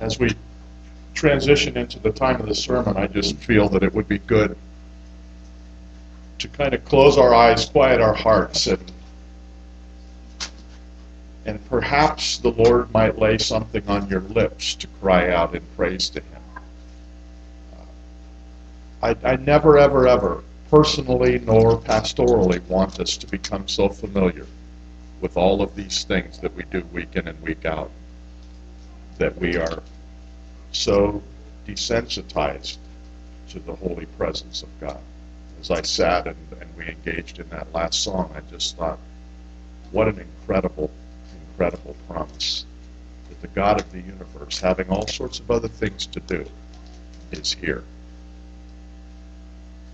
as we transition into the time of the sermon, I just feel that it would be good to kind of close our eyes, quiet our hearts, and and perhaps the Lord might lay something on your lips to cry out in praise to Him. I, I never, ever, ever, personally nor pastorally, want us to become so familiar with all of these things that we do week in and week out that we are so desensitized to the holy presence of God. As I sat and, and we engaged in that last song, I just thought, what an incredible, incredible promise that the God of the universe, having all sorts of other things to do, is here.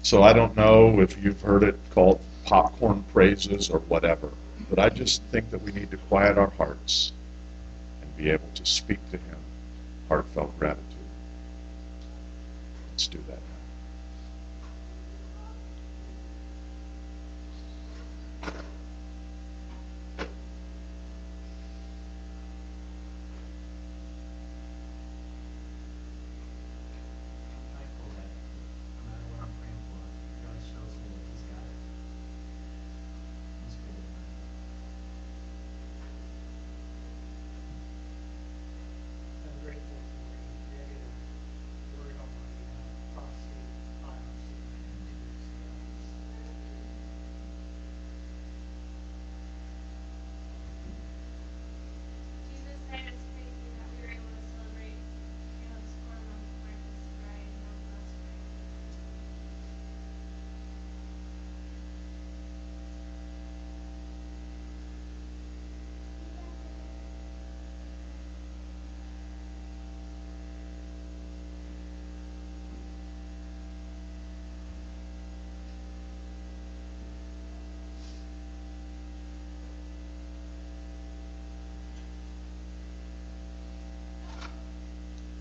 So I don't know if you've heard it called popcorn praises or whatever, but I just think that we need to quiet our hearts be able to speak to Him heartfelt gratitude. Let's do that.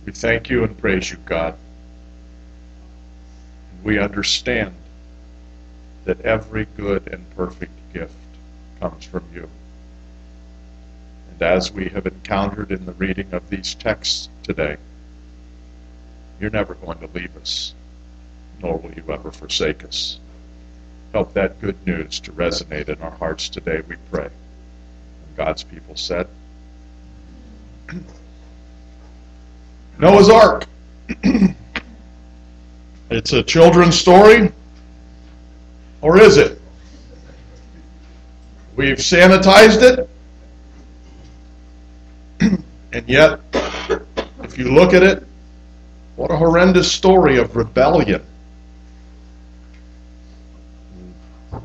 We thank you and praise you, God. We understand that every good and perfect gift comes from you. And as we have encountered in the reading of these texts today, you're never going to leave us, nor will you ever forsake us. Help that good news to resonate in our hearts today, we pray. And God's people said, Noah's Ark. it's a children's story, or is it? We've sanitized it, and yet, if you look at it, what a horrendous story of rebellion.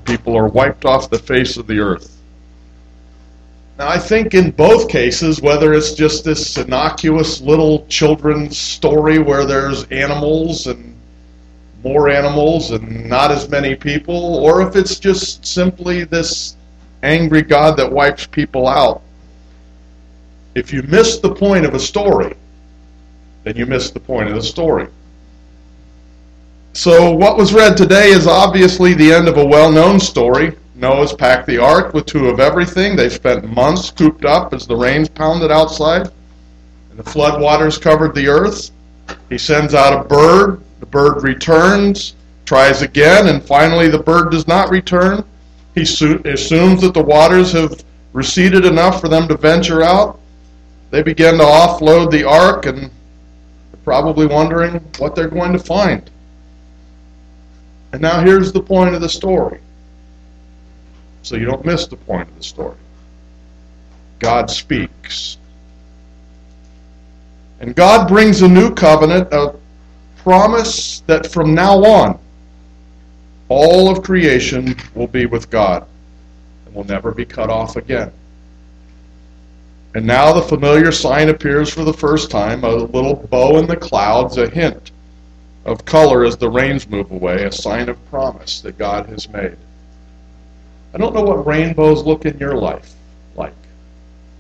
People are wiped off the face of the earth. Now, I think in both cases, whether it's just this innocuous little children's story where there's animals and more animals and not as many people, or if it's just simply this angry God that wipes people out, if you miss the point of a story, then you miss the point of the story. So, what was read today is obviously the end of a well known story Noah's packed the ark with two of everything. They spent months cooped up as the rains pounded outside, and the flood waters covered the earth. He sends out a bird. The bird returns, tries again, and finally the bird does not return. He assumes that the waters have receded enough for them to venture out. They begin to offload the ark, and they're probably wondering what they're going to find. And now here's the point of the story so you don't miss the point of the story. God speaks. And God brings a new covenant, a promise that from now on, all of creation will be with God and will never be cut off again. And now the familiar sign appears for the first time a little bow in the clouds, a hint of color as the rains move away, a sign of promise that God has made. I don't know what rainbows look in your life like,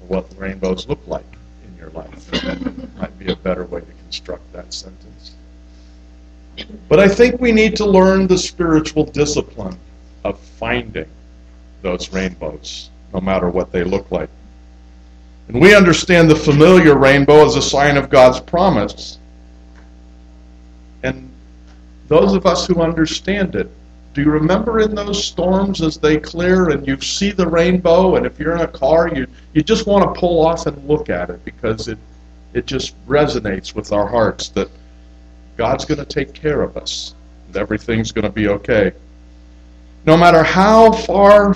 or what rainbows look like in your life. That might be a better way to construct that sentence. But I think we need to learn the spiritual discipline of finding those rainbows, no matter what they look like. And we understand the familiar rainbow as a sign of God's promise. And those of us who understand it, do you remember in those storms as they clear and you see the rainbow and if you're in a car you, you just want to pull off and look at it because it it just resonates with our hearts that God's going to take care of us and everything's going to be okay. No matter how far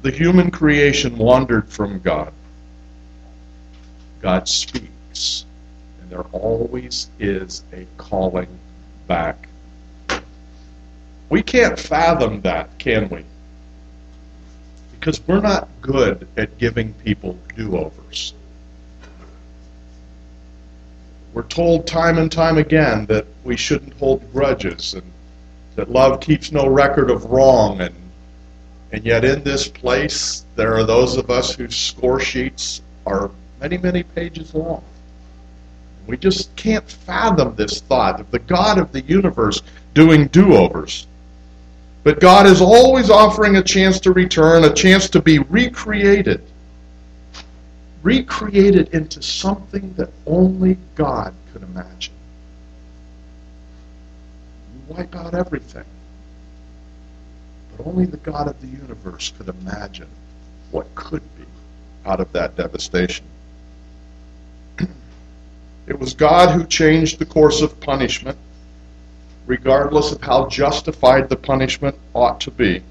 the human creation wandered from God, God speaks. And there always is a calling back. We can't fathom that, can we? Because we're not good at giving people do overs. We're told time and time again that we shouldn't hold grudges and that love keeps no record of wrong and and yet in this place there are those of us whose score sheets are many, many pages long. We just can't fathom this thought of the God of the universe doing do-overs. But God is always offering a chance to return, a chance to be recreated recreated into something that only God could imagine. You wipe out everything. But only the God of the universe could imagine what could be out of that devastation. it was God who changed the course of punishment, regardless of how justified the punishment ought to be.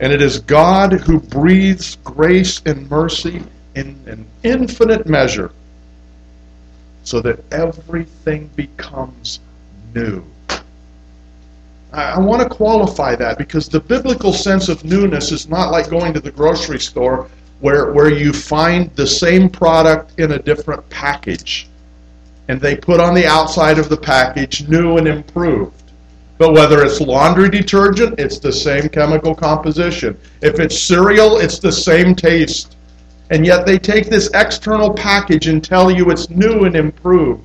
And it is God who breathes grace and mercy in an infinite measure so that everything becomes new. I, want to qualify that because the biblical sense of newness is not like going to the grocery store where, where you find the same product in a different package. And they put on the outside of the package new and improved. But whether it's laundry detergent, it's the same chemical composition. If it's cereal, it's the same taste. And yet they take this external package and tell you it's new and improved.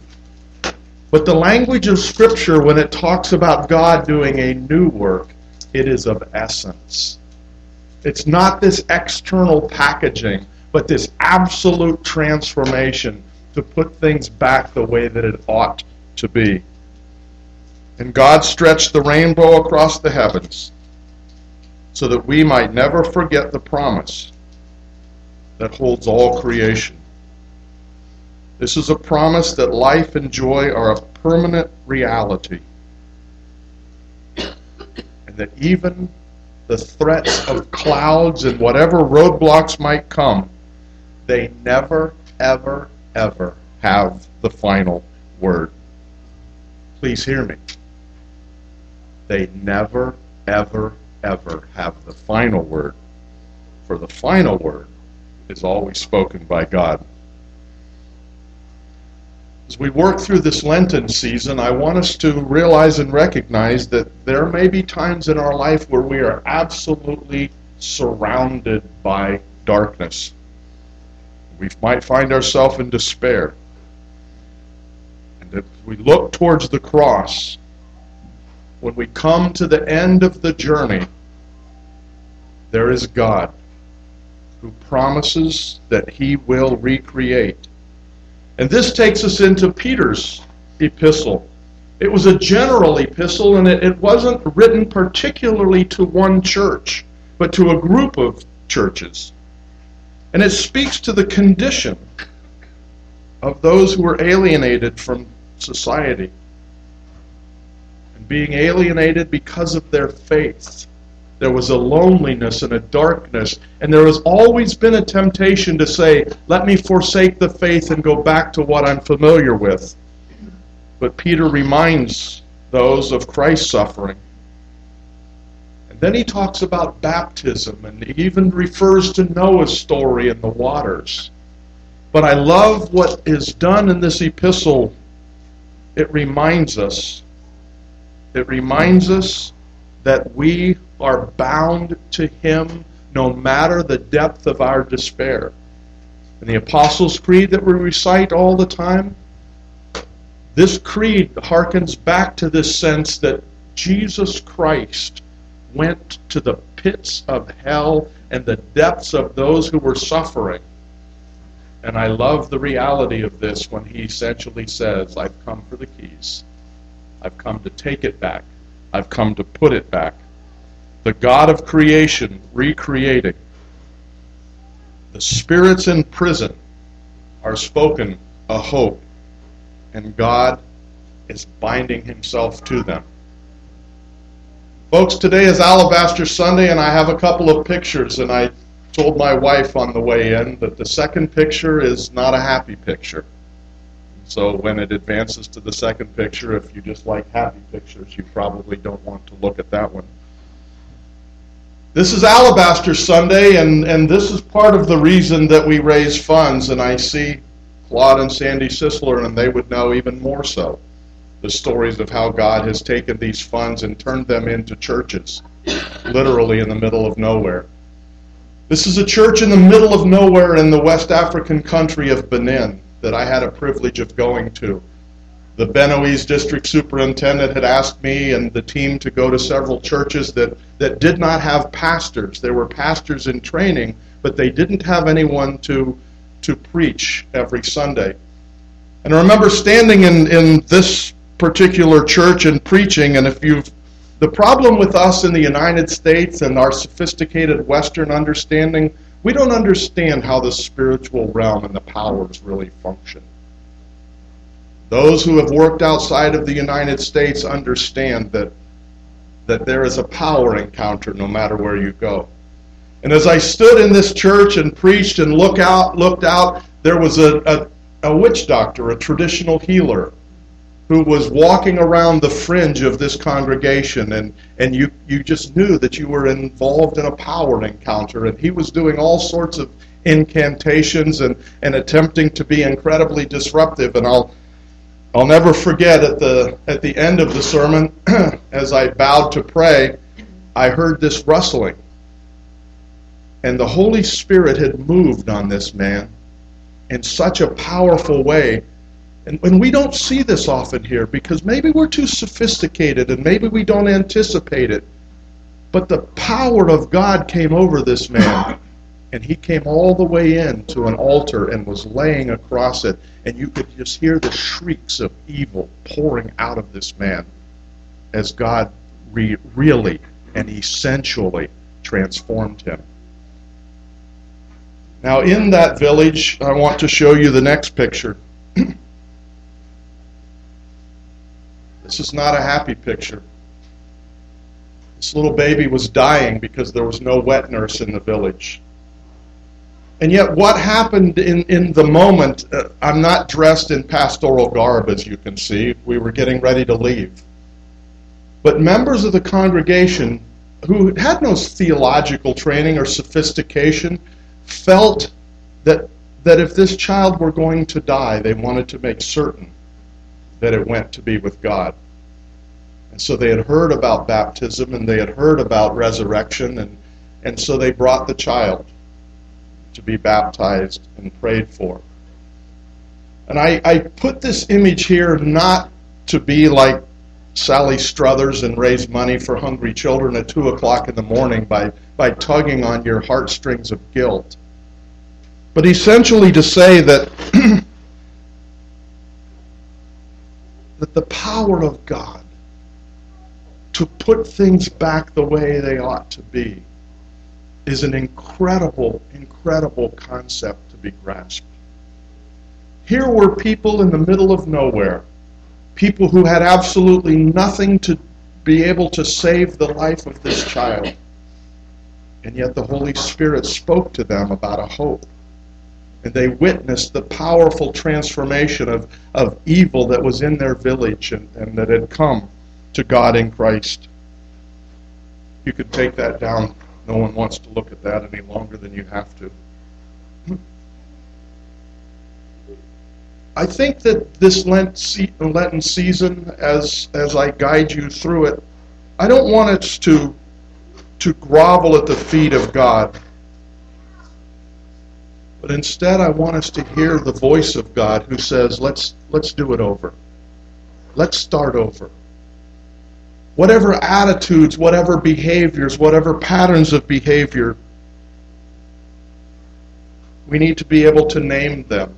But the language of Scripture, when it talks about God doing a new work, it is of essence. It's not this external packaging, but this absolute transformation to put things back the way that it ought to be. And God stretched the rainbow across the heavens so that we might never forget the promise that holds all creation. This is a promise that life and joy are a permanent reality. And that even the threats of clouds and whatever roadblocks might come, they never, ever, ever have the final word. Please hear me. They never, ever, ever have the final word. For the final word is always spoken by God. As we work through this Lenten season, I want us to realize and recognize that there may be times in our life where we are absolutely surrounded by darkness. We might find ourselves in despair. And if we look towards the cross, when we come to the end of the journey, there is God who promises that he will recreate. And this takes us into Peter's epistle. It was a general epistle, and it, it wasn't written particularly to one church, but to a group of churches. And it speaks to the condition of those who were alienated from society and being alienated because of their faith. There was a loneliness and a darkness. And there has always been a temptation to say, let me forsake the faith and go back to what I'm familiar with. But Peter reminds those of Christ's suffering. Then he talks about baptism and he even refers to Noah's story in the waters. But I love what is done in this epistle. It reminds us. It reminds us that we are bound to Him no matter the depth of our despair. And the Apostles' Creed that we recite all the time, this creed harkens back to this sense that Jesus Christ went to the pits of hell and the depths of those who were suffering And I love the reality of this when he essentially says, I've come for the keys. I've come to take it back. I've come to put it back. The God of creation recreating. The spirits in prison are spoken a hope, and God is binding himself to them. Folks, today is Alabaster Sunday, and I have a couple of pictures, and I told my wife on the way in that the second picture is not a happy picture. So when it advances to the second picture, if you just like happy pictures, you probably don't want to look at that one. This is Alabaster Sunday, and, and this is part of the reason that we raise funds, and I see Claude and Sandy Sisler, and they would know even more so the stories of how God has taken these funds and turned them into churches, literally in the middle of nowhere. This is a church in the middle of nowhere in the West African country of Benin that I had a privilege of going to. The Benoise district superintendent had asked me and the team to go to several churches that, that did not have pastors. There were pastors in training, but they didn't have anyone to, to preach every Sunday. And I remember standing in, in this particular church and preaching, and if you've the problem with us in the United States and our sophisticated Western understanding, we don't understand how the spiritual realm and the powers really function. Those who have worked outside of the United States understand that, that there is a power encounter no matter where you go. And as I stood in this church and preached and look out, looked out, there was a, a, a witch doctor, a traditional healer, who was walking around the fringe of this congregation and, and you, you just knew that you were involved in a power encounter and he was doing all sorts of incantations and, and attempting to be incredibly disruptive. And I'll I'll never forget at the at the end of the sermon as I bowed to pray I heard this rustling. And the Holy Spirit had moved on this man in such a powerful way and, and we don't see this often here because maybe we're too sophisticated and maybe we don't anticipate it. But the power of God came over this man. And he came all the way in to an altar and was laying across it. And you could just hear the shrieks of evil pouring out of this man as God re- really and essentially transformed him. Now, in that village, I want to show you the next picture. This is not a happy picture. This little baby was dying because there was no wet nurse in the village. And yet, what happened in, in the moment? Uh, I'm not dressed in pastoral garb, as you can see. We were getting ready to leave. But members of the congregation who had no theological training or sophistication felt that, that if this child were going to die, they wanted to make certain that it went to be with God. And so they had heard about baptism and they had heard about resurrection, and, and so they brought the child to be baptized and prayed for. And I, I put this image here not to be like Sally Struthers and raise money for hungry children at 2 o'clock in the morning by, by tugging on your heartstrings of guilt, but essentially to say that that the power of God to put things back the way they ought to be is an incredible, incredible concept to be grasped. Here were people in the middle of nowhere, people who had absolutely nothing to be able to save the life of this child. And yet the Holy Spirit spoke to them about a hope and they witnessed the powerful transformation of, of evil that was in their village and, and that had come to God in Christ. You could take that down. No one wants to look at that any longer than you have to. I think that this Lenten season, as as I guide you through it, I don't want us to to grovel at the feet of God. But instead, I want us to hear the voice of God who says, let's, let's do it over. Let's start over. Whatever attitudes, whatever behaviors, whatever patterns of behavior we need to be able to name them.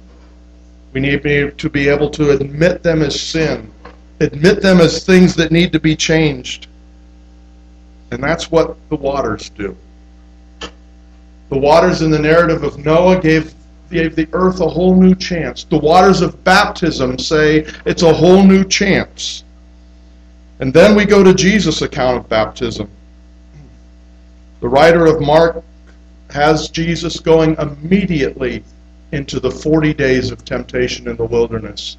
We need to be able to admit them as sin, admit them as things that need to be changed. And that's what the waters do. The waters in the narrative of Noah gave, gave the earth a whole new chance. The waters of baptism say it's a whole new chance. And then we go to Jesus' account of baptism. The writer of Mark has Jesus going immediately into the 40 days of temptation in the wilderness.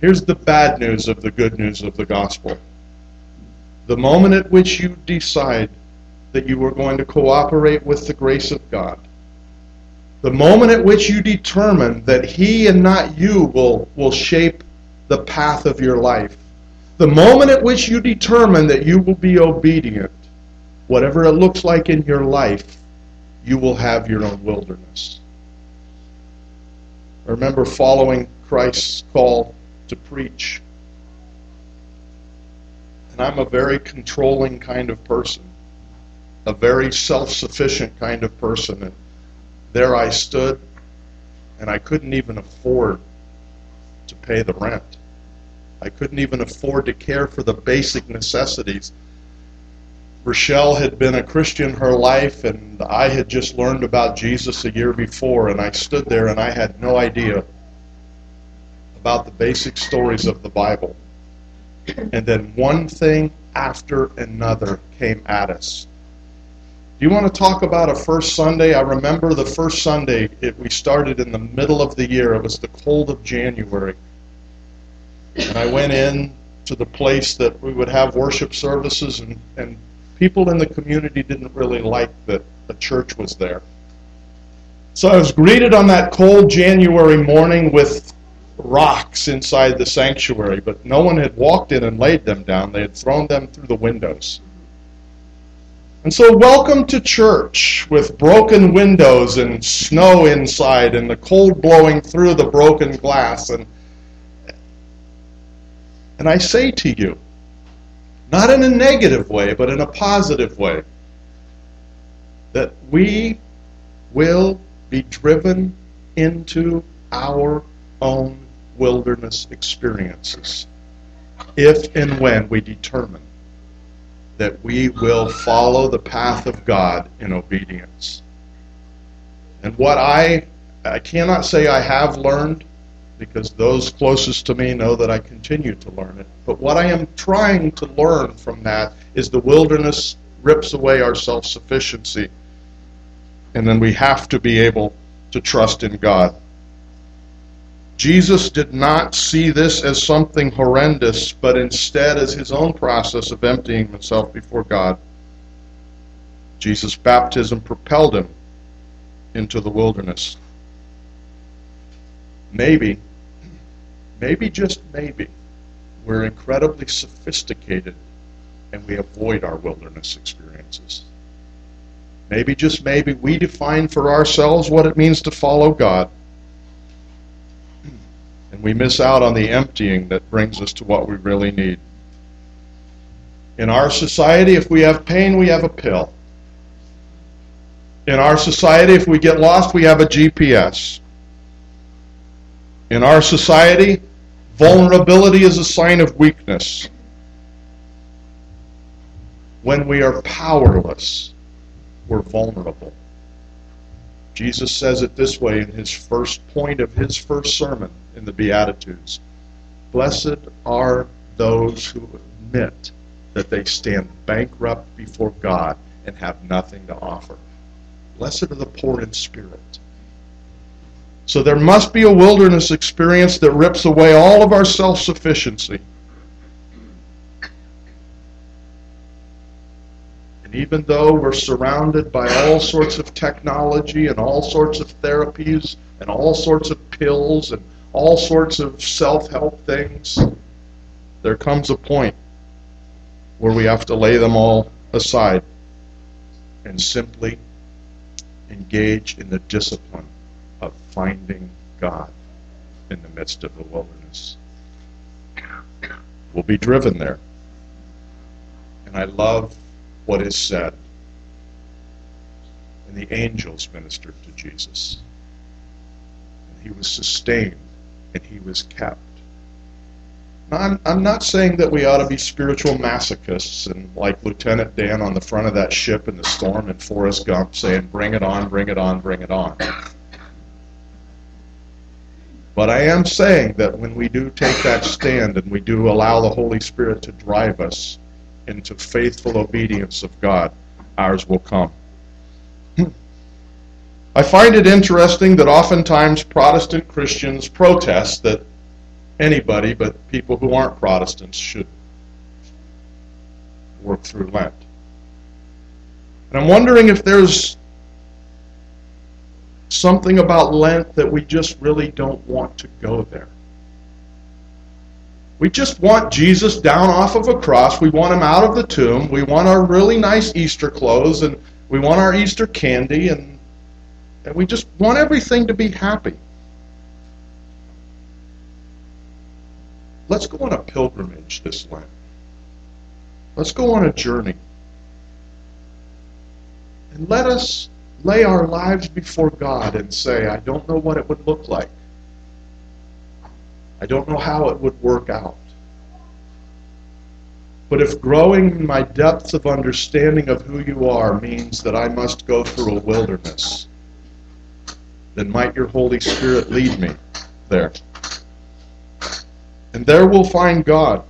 Here's the bad news of the good news of the gospel. The moment at which you decide that you were going to cooperate with the grace of God, the moment at which you determine that He and not you will, will shape the path of your life, the moment at which you determine that you will be obedient, whatever it looks like in your life, you will have your own wilderness. I remember following Christ's call to preach. And I'm a very controlling kind of person, a very self sufficient kind of person. And there I stood, and I couldn't even afford to pay the rent. I couldn't even afford to care for the basic necessities. Rochelle had been a Christian her life, and I had just learned about Jesus a year before, and I stood there and I had no idea about the basic stories of the Bible. And then one thing after another came at us. Do you want to talk about a first Sunday? I remember the first Sunday it, we started in the middle of the year. It was the cold of January. And I went in to the place that we would have worship services, and, and people in the community didn't really like that the church was there. So I was greeted on that cold January morning with rocks inside the sanctuary, but no one had walked in and laid them down. They had thrown them through the windows. And so, welcome to church with broken windows and snow inside and the cold blowing through the broken glass. And and I say to you, not in a negative way, but in a positive way, that we will be driven into our own wilderness experiences if and when we determine that we will follow the path of God in obedience. And what I I cannot say I have learned because those closest to me know that I continue to learn it. But what I am trying to learn from that is the wilderness rips away our self sufficiency. And then we have to be able to trust in God. Jesus did not see this as something horrendous, but instead as his own process of emptying himself before God. Jesus' baptism propelled him into the wilderness. Maybe maybe, just maybe, we're incredibly sophisticated and we avoid our wilderness experiences. Maybe, just maybe, we define for ourselves what it means to follow God. And we miss out on the emptying that brings us to what we really need. In our society, if we have pain, we have a pill. In our society, if we get lost, we have a GPS. In our society, vulnerability is a sign of weakness. When we are powerless, we're vulnerable. Jesus says it this way in his first point of his first sermon in the Beatitudes Blessed are those who admit that they stand bankrupt before God and have nothing to offer. Blessed are the poor in spirit so there must be a wilderness experience that rips away all of our self sufficiency. And even though we're surrounded by all sorts of technology and all sorts of therapies and all sorts of pills and all sorts of self help things, there comes a point where we have to lay them all aside and simply engage in the discipline of finding God in the midst of the wilderness. We'll be driven there. And I love what is said. And the angels ministered to Jesus. he was sustained, and he was kept. Now, I'm, I'm not saying that we ought to be spiritual masochists and like Lieutenant Dan on the front of that ship in the storm and Forrest Gump saying, bring it on, bring it on, bring it on. But I am saying that when we do take that stand and we do allow the Holy Spirit to drive us into faithful obedience of God, ours will come. I find it interesting that oftentimes Protestant Christians protest that anybody but people who aren't Protestants should work through Lent. And I'm wondering if there's something about Lent that we just really don't want to go there. We just want Jesus down off of a cross. We want him out of the tomb. We want our really nice Easter clothes and we want our Easter candy and we just want everything to be happy. Let's go on a pilgrimage this Lent. Let's go on a journey. And let us lay our lives before God and say, I don't know what it would look like. I don't know how it would work out. But if growing in my depths of understanding of who you are means that I must go through a wilderness, then might your Holy Spirit lead me there. And there we'll find God.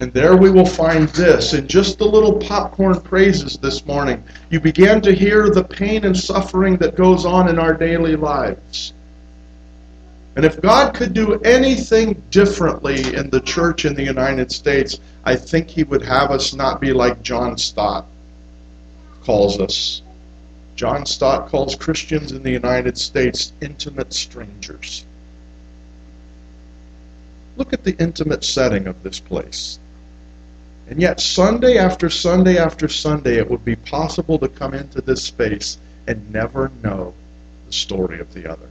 And there we will find this. In just the little popcorn praises this morning, you began to hear the pain and suffering that goes on in our daily lives. And if God could do anything differently in the church in the United States, I think He would have us not be like John Stott calls us John Stott calls Christians in the United States intimate strangers. Look at the intimate setting of this place. And yet, Sunday after Sunday after Sunday, it would be possible to come into this space and never know the story of the other.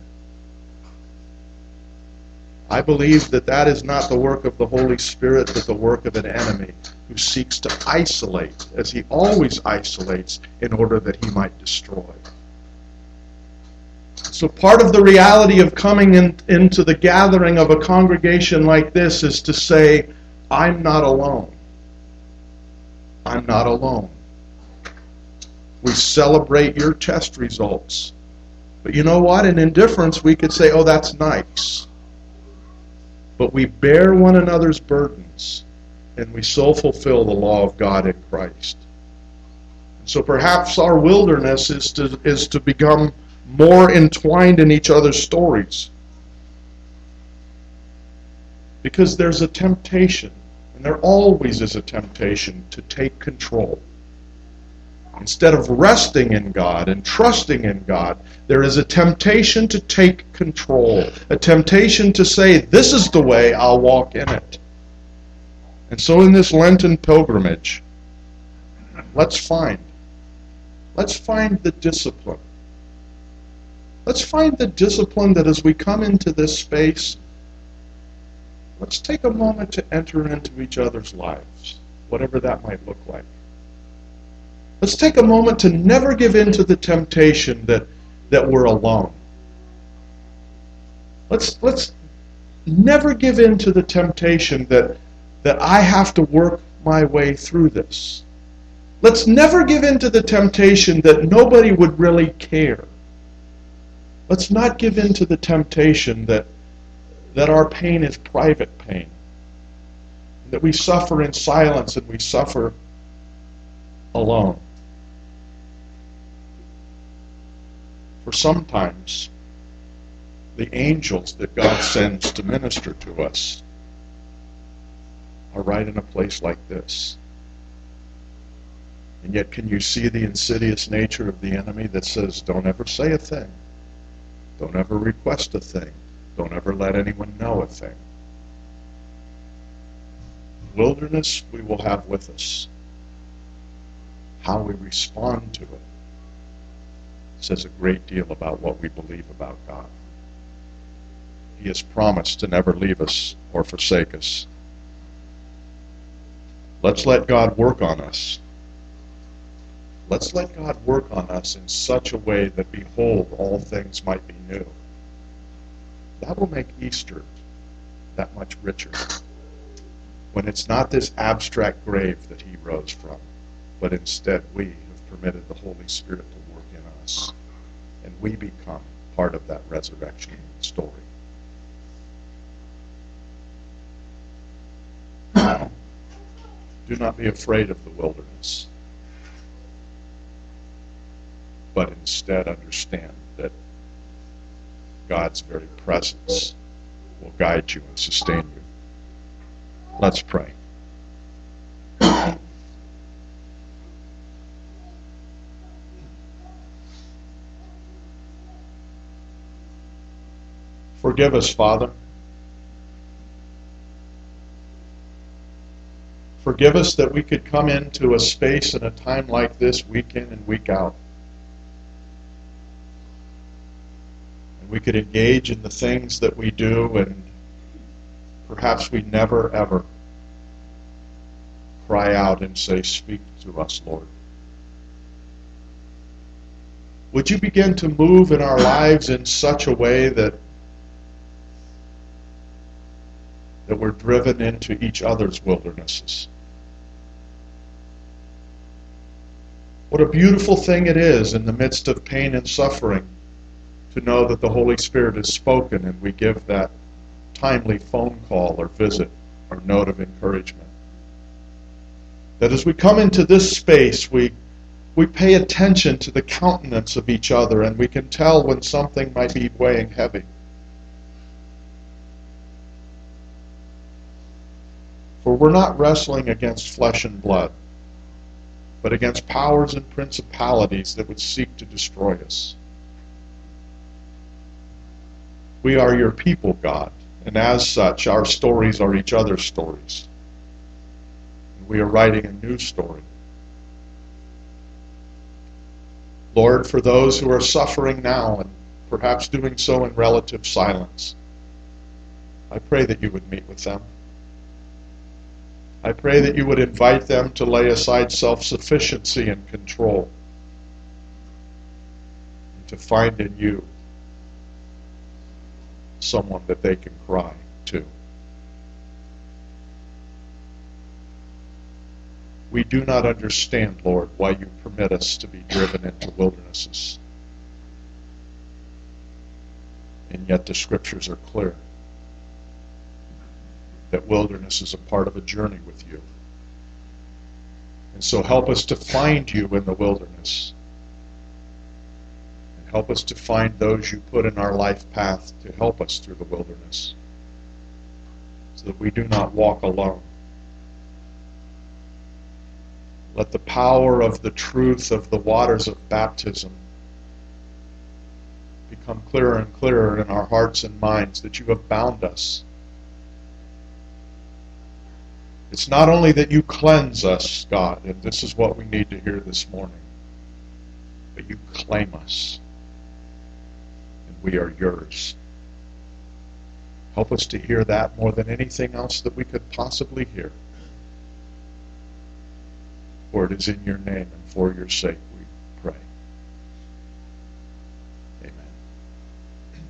I believe that that is not the work of the Holy Spirit, but the work of an enemy who seeks to isolate, as he always isolates, in order that he might destroy. So, part of the reality of coming in, into the gathering of a congregation like this is to say, I'm not alone. I'm not alone. We celebrate your test results. But you know what? In indifference, we could say, oh, that's nice but we bear one another's burdens, and we so fulfill the law of God in Christ. So perhaps our wilderness is to, is to become more entwined in each other's stories. Because there's a temptation, and there always is a temptation to take control. Instead of resting in God and trusting in God, there is a temptation to take control, a temptation to say, This is the way, I'll walk in it. And so in this Lenten pilgrimage, let's find. Let's find the discipline. Let's find the discipline that as we come into this space, let's take a moment to enter into each other's lives, whatever that might look like. Let's take a moment to never give in to the temptation that, that we're alone. Let's, let's never give in to the temptation that, that I have to work my way through this. Let's never give in to the temptation that nobody would really care. Let's not give in to the temptation that, that our pain is private pain, that we suffer in silence and we suffer alone. For sometimes the angels that God sends to minister to us are right in a place like this. And yet, can you see the insidious nature of the enemy that says, don't ever say a thing, don't ever request a thing, don't ever let anyone know a thing? Wilderness we will have with us. How we respond to it says a great deal about what we believe about God. He has promised to never leave us or forsake us. Let's let God work on us. Let's let God work on us in such a way that, behold, all things might be new. that will make Easter that much richer. When it's not this abstract grave that he rose from, but instead we permitted the Holy Spirit to work in us, and we become part of that resurrection story. Do not be afraid of the wilderness, but instead understand that God's very presence will guide you and sustain you. Let's pray. Forgive us, Father. Forgive us that we could come into a space and a time like this week in and week out. And we could engage in the things that we do, and perhaps we never, ever cry out and say, Speak to us, Lord. Would you begin to move in our lives in such a way that that we're driven into each other's wildernesses. What a beautiful thing it is in the midst of pain and suffering to know that the Holy Spirit has spoken and we give that timely phone call or visit or note of encouragement. That as we come into this space, we, we pay attention to the countenance of each other and we can tell when something might be weighing heavy. For we're not wrestling against flesh and blood, but against powers and principalities that would seek to destroy us. We are your people, God, and as such, our stories are each other's stories. we are writing a new story. Lord, for those who are suffering now and perhaps doing so in relative silence, I pray that you would meet with them. I pray that you would invite them to lay aside self sufficiency and control and to find in you someone that they can cry to. We do not understand, Lord, why you permit us to be driven into wildernesses. And yet the scriptures are clear that wilderness is a part of a journey with you. And so help us to find you in the wilderness. And help us to find those you put in our life path to help us through the wilderness. So that we do not walk alone. Let the power of the truth of the waters of baptism become clearer and clearer in our hearts and minds that you have bound us it's not only that you cleanse us, God, and this is what we need to hear this morning, but you claim us, and we are yours. Help us to hear that more than anything else that we could possibly hear. For it is in your name and for your sake